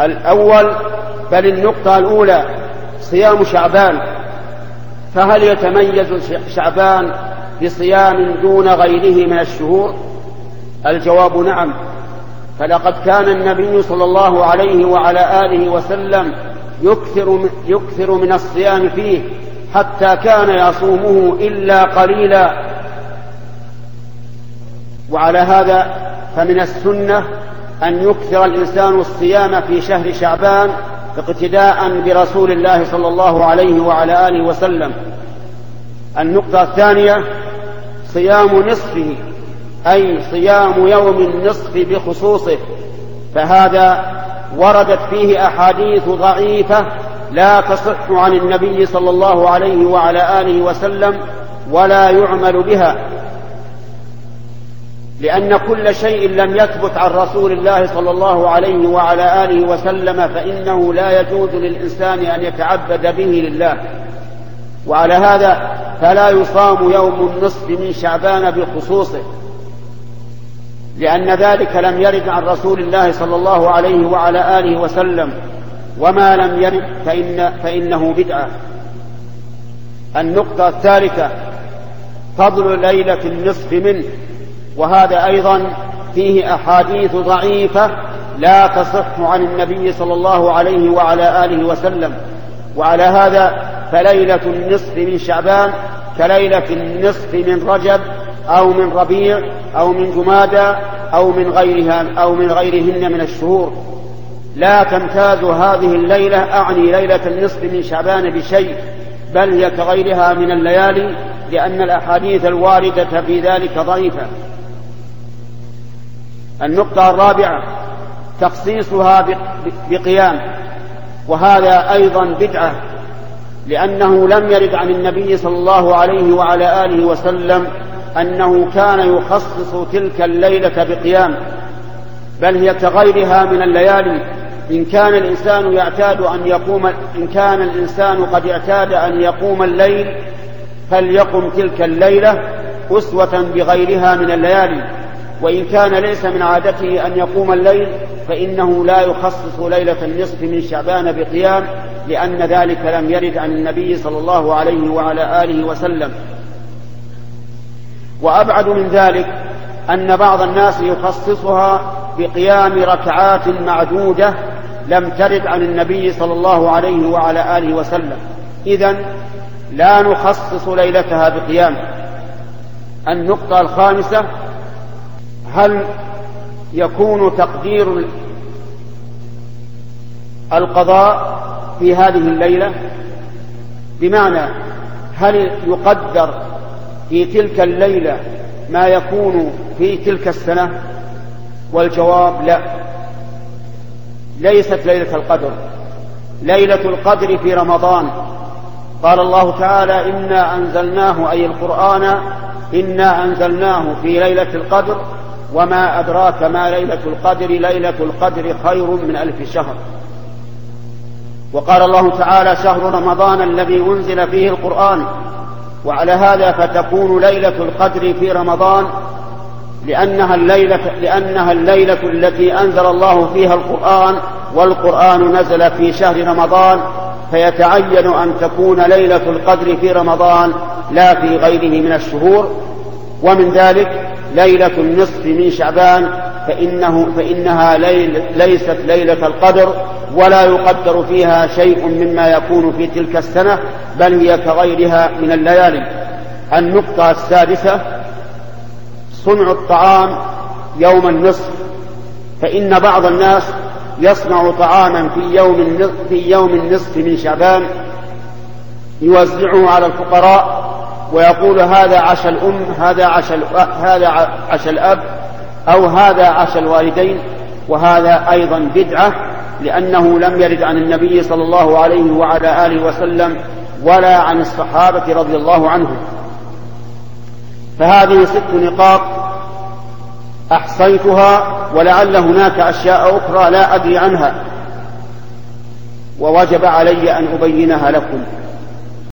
الأول بل النقطة الأولى صيام شعبان. فهل يتميز شعبان بصيام دون غيره من الشهور؟ الجواب نعم. فلقد كان النبي صلى الله عليه وعلى آله وسلم يكثر يكثر من الصيام فيه حتى كان يصومه إلا قليلا. وعلى هذا فمن السنة أن يكثر الإنسان الصيام في شهر شعبان اقتداء برسول الله صلى الله عليه وعلى آله وسلم. النقطة الثانية صيام نصفه أي صيام يوم النصف بخصوصه. فهذا وردت فيه أحاديث ضعيفة لا تصح عن النبي صلى الله عليه وعلى آله وسلم ولا يعمل بها. لأن كل شيء لم يثبت عن رسول الله صلى الله عليه وعلى آله وسلم فإنه لا يجوز للإنسان أن يتعبد به لله. وعلى هذا فلا يصام يوم النصف من شعبان بخصوصه لأن ذلك لم يرد عن رسول الله صلى الله عليه وعلى آله وسلم. وما لم يرد فإن فإنه بدعة. النقطة الثالثة فضل ليلة النصف منه. وهذا أيضا فيه أحاديث ضعيفة لا تصح عن النبي صلى الله عليه وعلى آله وسلم. وعلى هذا فليلة النصف من شعبان كليلة النصف من رجب أو من ربيع أو من جمادى أو من غيرها أو من غيرهن من الشهور. لا تمتاز هذه الليلة أعني ليلة النصف من شعبان بشيء بل هي كغيرها من الليالي لأن الأحاديث الواردة في ذلك ضعيفة. النقطة الرابعة تخصيصها بقيام وهذا أيضا بدعة لأنه لم يرد عن النبي صلى الله عليه وعلى آله وسلم أنه كان يخصص تلك الليلة بقيام بل هي كغيرها من الليالي. إن كان الإنسان يعتاد أن يقوم إن كان الإنسان قد اعتاد أن يقوم الليل فليقم تلك الليلة أسوة بغيرها من الليالي. وإن كان ليس من عادته أن يقوم الليل فإنه لا يخصص ليلة النصف من شعبان بقيام لأن ذلك لم يرد عن النبي صلى الله عليه وعلى آله وسلم. وأبعد من ذلك أن بعض الناس يخصصها بقيام ركعات معدودة لم ترد عن النبي صلى الله عليه وعلى آله وسلم. إذا لا نخصص ليلتها بقيام. النقطة الخامسة هل يكون تقدير القضاء في هذه الليلة؟ بمعنى هل يقدر في تلك الليلة ما يكون في تلك السنة؟ والجواب لا. ليست ليلة القدر. ليلة القدر في رمضان. قال الله تعالى إنا أنزلناه أي القرآن إنا أنزلناه في ليلة القدر وما أدراك ما ليلة القدر ليلة القدر خير من ألف شهر. وقال الله تعالى شهر رمضان الذي أنزل فيه القرآن. وعلى هذا فتكون ليلة القدر في رمضان لأنها الليلة لأنها الليلة التي أنزل الله فيها القرآن. والقرآن نزل في شهر رمضان فيتعين أن تكون ليلة القدر في رمضان لا في غيره من الشهور. ومن ذلك ليلة النصف من شعبان فإنه فإنها ليل ليست ليلة القدر ولا يقدر فيها شيء مما يكون في تلك السنة بل هي كغيرها من الليالي. النقطة السادسة صنع الطعام يوم النصف. فإن بعض الناس يصنع طعاما في يوم في يوم النصف من شعبان يوزعه على الفقراء ويقول هذا عشا الأم هذا عشا هذا عشا الأب أو هذا عشا الوالدين. وهذا أيضا بدعة لأنه لم يرد عن النبي صلى الله عليه وعلى آله وسلم ولا عن الصحابة رضي الله عنهم. فهذه ست نقاط أحصيتها ولعل هناك أشياء أخرى لا أدري عنها ووجب علي أن أبينها لكم.